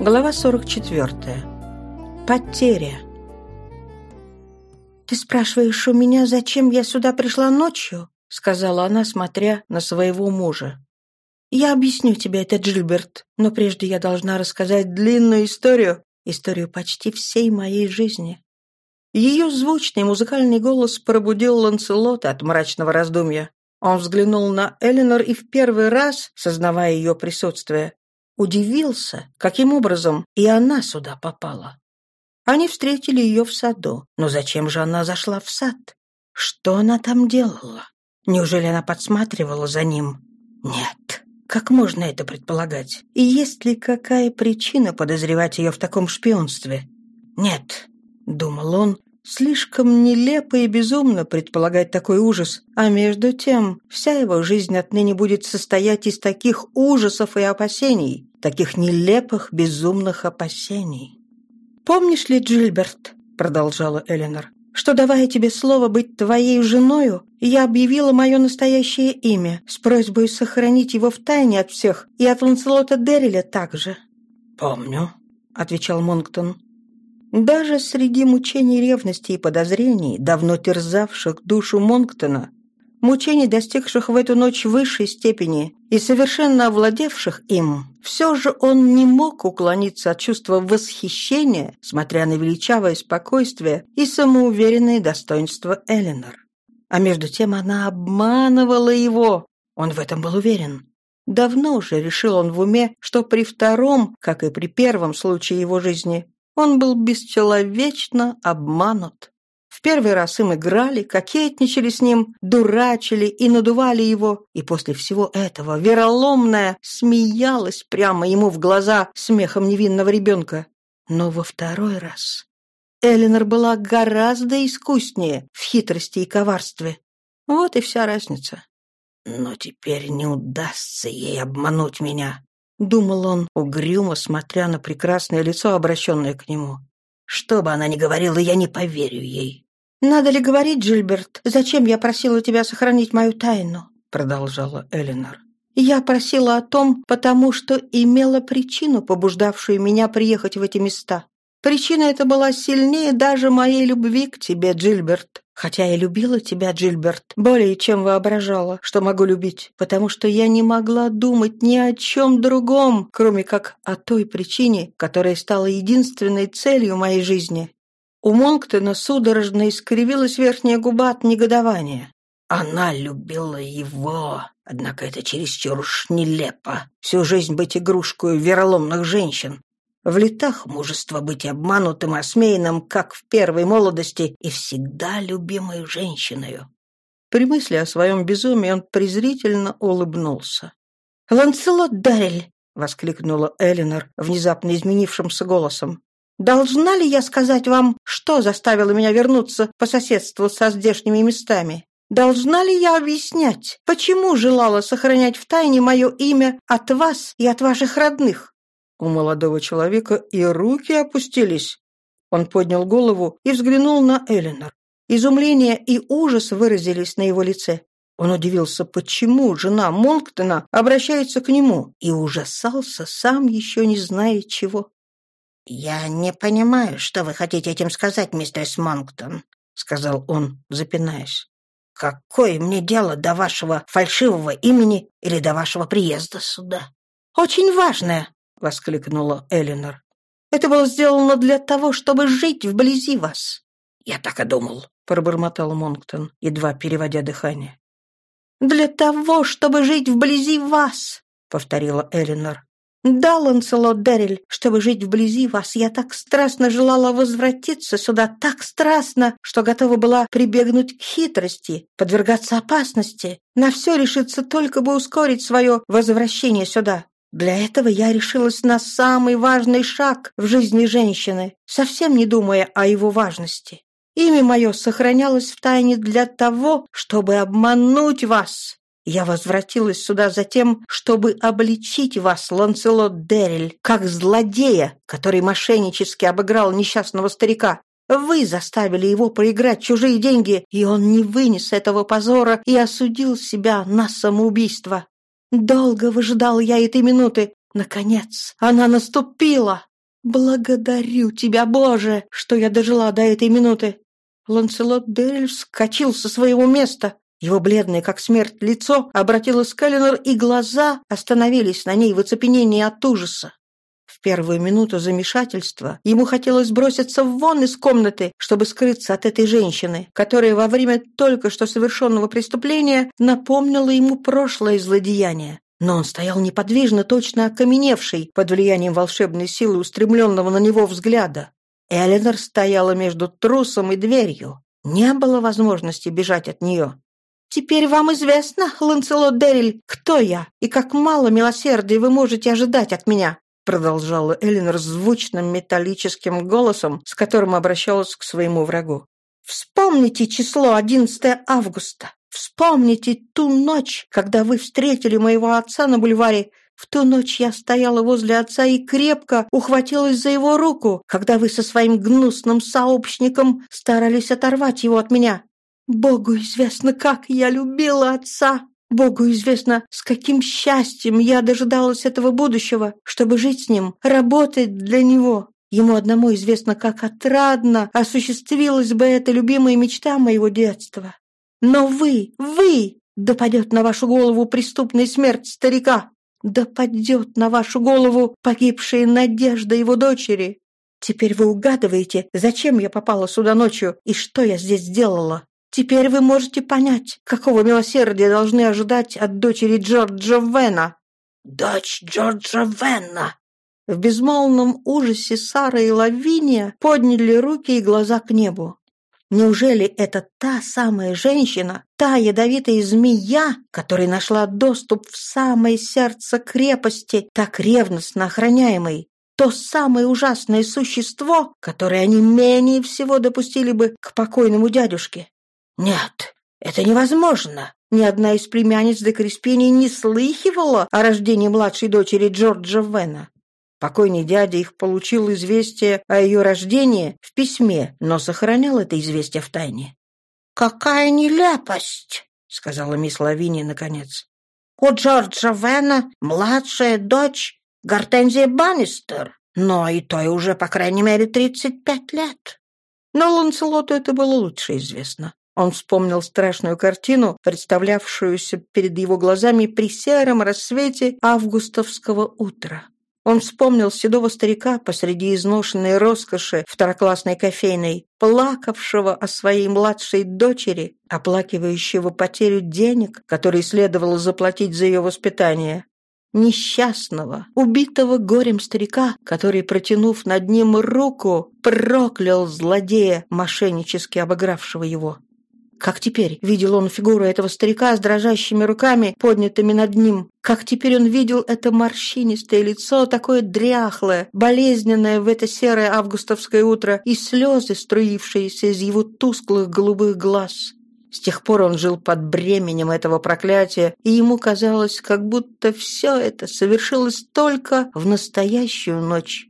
Глава 44. Потеря. «Ты спрашиваешь у меня, зачем я сюда пришла ночью?» — сказала она, смотря на своего мужа. «Я объясню тебе это, Джильберт, но прежде я должна рассказать длинную историю, историю почти всей моей жизни». Ее звучный музыкальный голос пробудил Ланселота от мрачного раздумья. Он взглянул на Эленор и в первый раз, сознавая ее присутствие, удивился, каким образом и она сюда попала. Они встретили ее в саду. Но зачем же она зашла в сад? Что она там делала? Неужели она подсматривала за ним? Нет. Как можно это предполагать? И есть ли какая причина подозревать ее в таком шпионстве? Нет, думал он, слишком нелепо и безумно предполагать такой ужас, а между тем вся его жизнь отныне будет состоять из таких ужасов и опасений, таких нелепых, безумных опасений. «Помнишь ли, Джильберт?» — продолжала Эленор, «что, давая тебе слово быть твоей женою, я объявила мое настоящее имя с просьбой сохранить его в тайне от всех и от Ланселота Дерриля также». «Помню», — отвечал Монктон. Даже среди мучений ревности и подозрений, давно терзавших душу Монктона, мучений, достигших в эту ночь высшей степени и совершенно овладевших им, все же он не мог уклониться от чувства восхищения, смотря на величавое спокойствие и самоуверенное достоинство Эленор. А между тем она обманывала его, он в этом был уверен. Давно уже решил он в уме, что при втором, как и при первом случае его жизни, он был бесчеловечно обманут. В первый раз им играли, кокетничали с ним, дурачили и надували его, и после всего этого вероломная смеялась прямо ему в глаза смехом невинного ребенка. Но во второй раз Эленор была гораздо искуснее в хитрости и коварстве. Вот и вся разница. «Но теперь не удастся ей обмануть меня», — думал он, угрюмо смотря на прекрасное лицо, обращенное к нему. «Что бы она ни говорила, я не поверю ей. «Надо ли говорить, Джильберт, зачем я просила тебя сохранить мою тайну?» продолжала Элинор. «Я просила о том, потому что имела причину, побуждавшую меня приехать в эти места. Причина эта была сильнее даже моей любви к тебе, Джильберт. Хотя я любила тебя, Джильберт, более чем воображала, что могу любить, потому что я не могла думать ни о чем другом, кроме как о той причине, которая стала единственной целью моей жизни. У Монктона судорожно искривилась верхняя губа от негодования. Она любила его, однако это чересчур уж нелепо. Всю жизнь быть игрушкой вероломных женщин. В летах мужество быть обманутым, осмеянным, как в первой молодости, и всегда любимой женщиной. При мысли о своем безумии он презрительно улыбнулся. «Ланселот Даррель!» — воскликнула Элинор внезапно изменившимся голосом. Должна ли я сказать вам, что заставило меня вернуться по соседству со здешними местами? Должна ли я объяснять, почему желала сохранять в тайне мое имя от вас и от ваших родных?» У молодого человека и руки опустились. Он поднял голову и взглянул на Эленор. Изумление и ужас выразились на его лице. Он удивился, почему жена Монктона обращается к нему, и ужасался, сам еще не зная чего. «Я не понимаю, что вы хотите этим сказать, мистер Смонктон», — сказал он, запинаясь. «Какое мне дело до вашего фальшивого имени или до вашего приезда сюда?» «Очень важное», — воскликнула Элинор. «Это было сделано для того, чтобы жить вблизи вас». «Я так и думал», — пробормотал Монктон, едва переводя дыхание. «Для того, чтобы жить вблизи вас», — повторила Элинор. «Да, Ланселот Дерриль, чтобы жить вблизи вас, я так страстно желала возвратиться сюда, так страстно, что готова была прибегнуть к хитрости, подвергаться опасности, на все решиться только бы ускорить свое возвращение сюда. Для этого я решилась на самый важный шаг в жизни женщины, совсем не думая о его важности. Имя мое сохранялось в тайне для того, чтобы обмануть вас, я возвратилась сюда за тем, чтобы обличить вас, Ланселот Дерриль, как злодея, который мошеннически обыграл несчастного старика. Вы заставили его проиграть чужие деньги, и он не вынес этого позора и осудил себя на самоубийство. Долго выжидал я этой минуты. Наконец, она наступила. Благодарю тебя, Боже, что я дожила до этой минуты. Ланселот Деррель вскочил со своего места. Его бледное, как смерть, лицо обратилось к и глаза остановились на ней в оцепенении от ужаса. В первую минуту замешательства ему хотелось броситься вон из комнаты, чтобы скрыться от этой женщины, которая во время только что совершенного преступления напомнила ему прошлое злодеяние. Но он стоял неподвижно, точно окаменевший, под влиянием волшебной силы устремленного на него взгляда. Эленор стояла между трусом и дверью. Не было возможности бежать от нее. «Теперь вам известно, Ланселот Дерриль, кто я и как мало милосердия вы можете ожидать от меня», продолжала Эленор звучным металлическим голосом, с которым обращалась к своему врагу. «Вспомните число 11 августа. Вспомните ту ночь, когда вы встретили моего отца на бульваре. В ту ночь я стояла возле отца и крепко ухватилась за его руку, когда вы со своим гнусным сообщником старались оторвать его от меня. Богу известно, как я любила отца. Богу известно, с каким счастьем я дожидалась этого будущего, чтобы жить с ним, работать для него. Ему одному известно, как отрадно осуществилась бы эта любимая мечта моего детства. Но вы, вы, да падет на вашу голову преступная смерть старика, да падет на вашу голову погибшая надежда его дочери. Теперь вы угадываете, зачем я попала сюда ночью и что я здесь сделала. Теперь вы можете понять, какого милосердия должны ожидать от дочери Джорджа Вена». «Дочь Джорджа Вена!» В безмолвном ужасе Сара и Лавиния подняли руки и глаза к небу. Неужели это та самая женщина, та ядовитая змея, которая нашла доступ в самое сердце крепости, так ревностно охраняемой? То самое ужасное существо, которое они менее всего допустили бы к покойному дядюшке? Нет, это невозможно. Ни одна из племянниц де Криспини не слыхивала о рождении младшей дочери Джорджа Вена. Покойный дядя их получил известие о ее рождении в письме, но сохранял это известие в тайне. «Какая нелепость!» — сказала мисс Лавини наконец. «У Джорджа Вена младшая дочь Гортензия Баннистер, но и той уже, по крайней мере, тридцать пять лет». Но Ланселоту это было лучше известно. Он вспомнил страшную картину, представлявшуюся перед его глазами при сером рассвете августовского утра. Он вспомнил седого старика посреди изношенной роскоши второклассной кофейной, плакавшего о своей младшей дочери, оплакивающего потерю денег, которые следовало заплатить за ее воспитание. Несчастного, убитого горем старика, который, протянув над ним руку, проклял злодея, мошеннически обыгравшего его. Как теперь видел он фигуру этого старика с дрожащими руками, поднятыми над ним? Как теперь он видел это морщинистое лицо, такое дряхлое, болезненное в это серое августовское утро, и слезы, струившиеся из его тусклых голубых глаз? С тех пор он жил под бременем этого проклятия, и ему казалось, как будто все это совершилось только в настоящую ночь.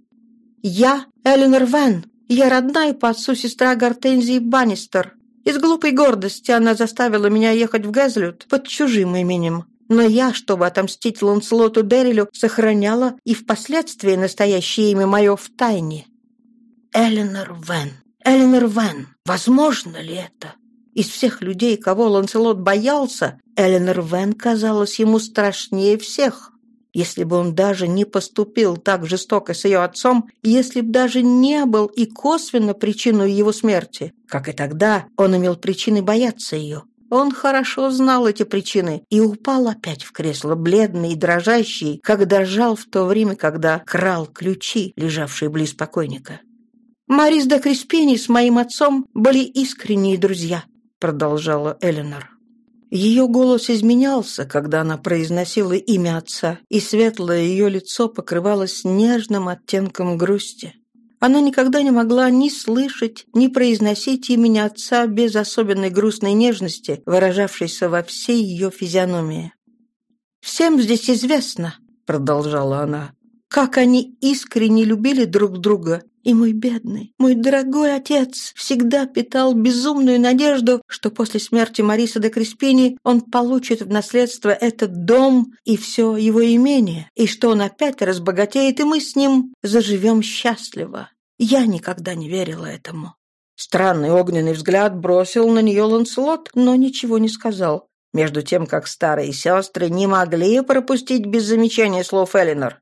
«Я Эленор Вен, я родная по отцу сестра Гортензии Баннистер», из глупой гордости она заставила меня ехать в Газлют под чужим именем. Но я, чтобы отомстить Ланселоту Деррилю, сохраняла и впоследствии настоящее имя мое в тайне. Эленор Вен. Эленор Вен. Возможно ли это? Из всех людей, кого Ланселот боялся, Эленор Вен казалась ему страшнее всех. Если бы он даже не поступил так жестоко с ее отцом, если бы даже не был и косвенно причиной его смерти, как и тогда он имел причины бояться ее. Он хорошо знал эти причины и упал опять в кресло, бледный и дрожащий, как дрожал в то время, когда крал ключи, лежавшие близ покойника. «Марис де Криспини с моим отцом были искренние друзья», — продолжала Эленор. Ее голос изменялся, когда она произносила имя отца, и светлое ее лицо покрывалось нежным оттенком грусти. Она никогда не могла ни слышать, ни произносить имени отца без особенной грустной нежности, выражавшейся во всей ее физиономии. «Всем здесь известно», — продолжала она, «как они искренне любили друг друга И мой бедный, мой дорогой отец всегда питал безумную надежду, что после смерти Мариса де Креспини он получит в наследство этот дом и все его имение, и что он опять разбогатеет, и мы с ним заживем счастливо. Я никогда не верила этому. Странный огненный взгляд бросил на нее Ланселот, но ничего не сказал. Между тем, как старые сестры не могли пропустить без замечания слов Элинор.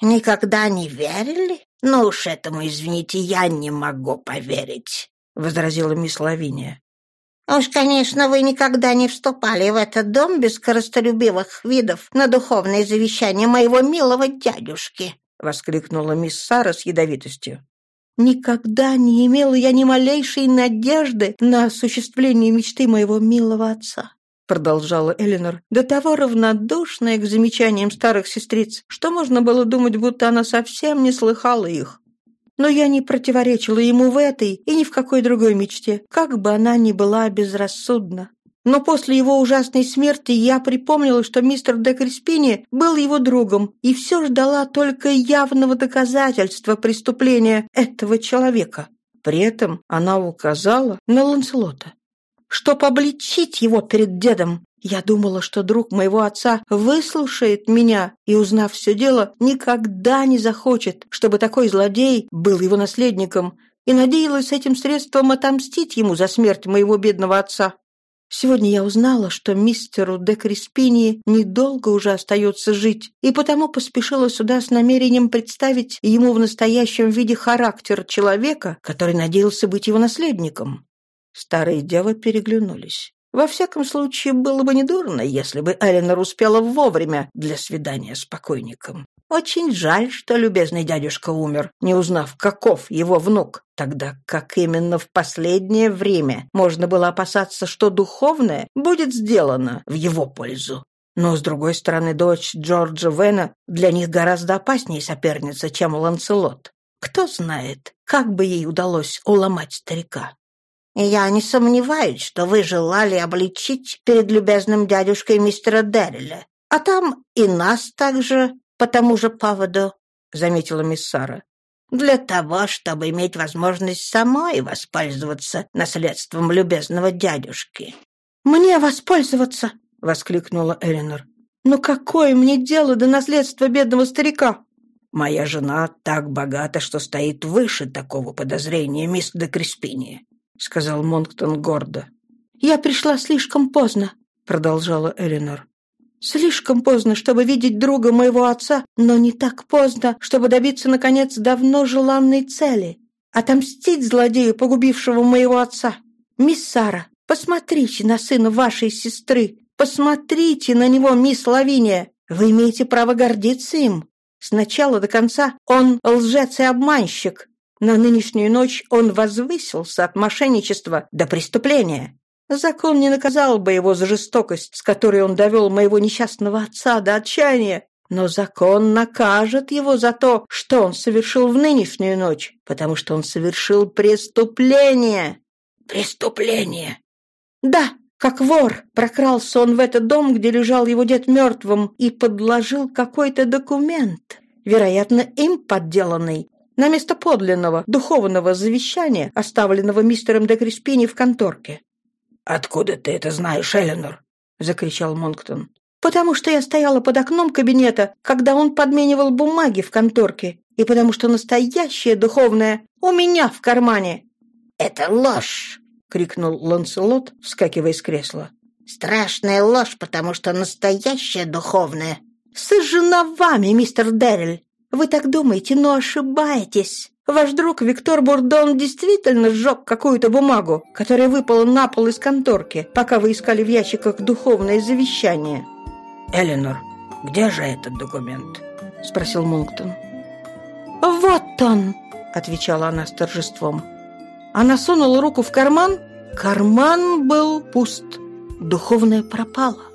«Никогда не верили? Ну уж этому, извините, я не могу поверить», — возразила мисс Лавиния. «Уж, конечно, вы никогда не вступали в этот дом без коростолюбивых видов на духовное завещание моего милого дядюшки», — воскликнула мисс Сара с ядовитостью. Никогда не имела я ни малейшей надежды на осуществление мечты моего милого отца продолжала Эленор, до того равнодушная к замечаниям старых сестриц, что можно было думать, будто она совсем не слыхала их. Но я не противоречила ему в этой и ни в какой другой мечте, как бы она ни была безрассудна. Но после его ужасной смерти я припомнила, что мистер де Криспини был его другом и все ждала только явного доказательства преступления этого человека. При этом она указала на Ланселота чтоб обличить его перед дедом. Я думала, что друг моего отца выслушает меня и, узнав все дело, никогда не захочет, чтобы такой злодей был его наследником, и надеялась этим средством отомстить ему за смерть моего бедного отца. Сегодня я узнала, что мистеру де Криспини недолго уже остается жить, и потому поспешила сюда с намерением представить ему в настоящем виде характер человека, который надеялся быть его наследником. Старые девы переглянулись. Во всяком случае, было бы недурно, если бы Эленор успела вовремя для свидания с покойником. Очень жаль, что любезный дядюшка умер, не узнав, каков его внук, тогда как именно в последнее время можно было опасаться, что духовное будет сделано в его пользу. Но, с другой стороны, дочь Джорджа Вена для них гораздо опаснее соперница, чем Ланселот. Кто знает, как бы ей удалось уломать старика. «Я не сомневаюсь, что вы желали обличить перед любезным дядюшкой мистера Дерриля, а там и нас также по тому же поводу», — заметила мисс Сара. «Для того, чтобы иметь возможность самой воспользоваться наследством любезного дядюшки». «Мне воспользоваться!» — воскликнула Элинор. «Но какое мне дело до наследства бедного старика?» «Моя жена так богата, что стоит выше такого подозрения, мисс де Криспини сказал Монктон гордо. «Я пришла слишком поздно», — продолжала Эленор. «Слишком поздно, чтобы видеть друга моего отца, но не так поздно, чтобы добиться, наконец, давно желанной цели — отомстить злодею, погубившего моего отца. Мисс Сара, посмотрите на сына вашей сестры, посмотрите на него, мисс Лавиния. Вы имеете право гордиться им. С начала до конца он лжец и обманщик, на нынешнюю ночь он возвысился от мошенничества до преступления. Закон не наказал бы его за жестокость, с которой он довел моего несчастного отца до отчаяния, но закон накажет его за то, что он совершил в нынешнюю ночь, потому что он совершил преступление. Преступление? Да, как вор, прокрался он в этот дом, где лежал его дед мертвым, и подложил какой-то документ, вероятно, им подделанный, на место подлинного, духовного завещания, оставленного мистером де Криспини в конторке. «Откуда ты это знаешь, Эленор?» — закричал Монктон. «Потому что я стояла под окном кабинета, когда он подменивал бумаги в конторке, и потому что настоящее духовное у меня в кармане». «Это ложь!» — крикнул Ланселот, вскакивая с кресла. «Страшная ложь, потому что настоящее духовное». «Сожжена вами, мистер Деррель!» Вы так думаете, но ошибаетесь. Ваш друг Виктор Бурдон действительно сжег какую-то бумагу, которая выпала на пол из конторки, пока вы искали в ящиках духовное завещание. «Эленор, где же этот документ?» — спросил Мунктон. «Вот он!» — отвечала она с торжеством. Она сунула руку в карман. Карман был пуст. Духовное пропало.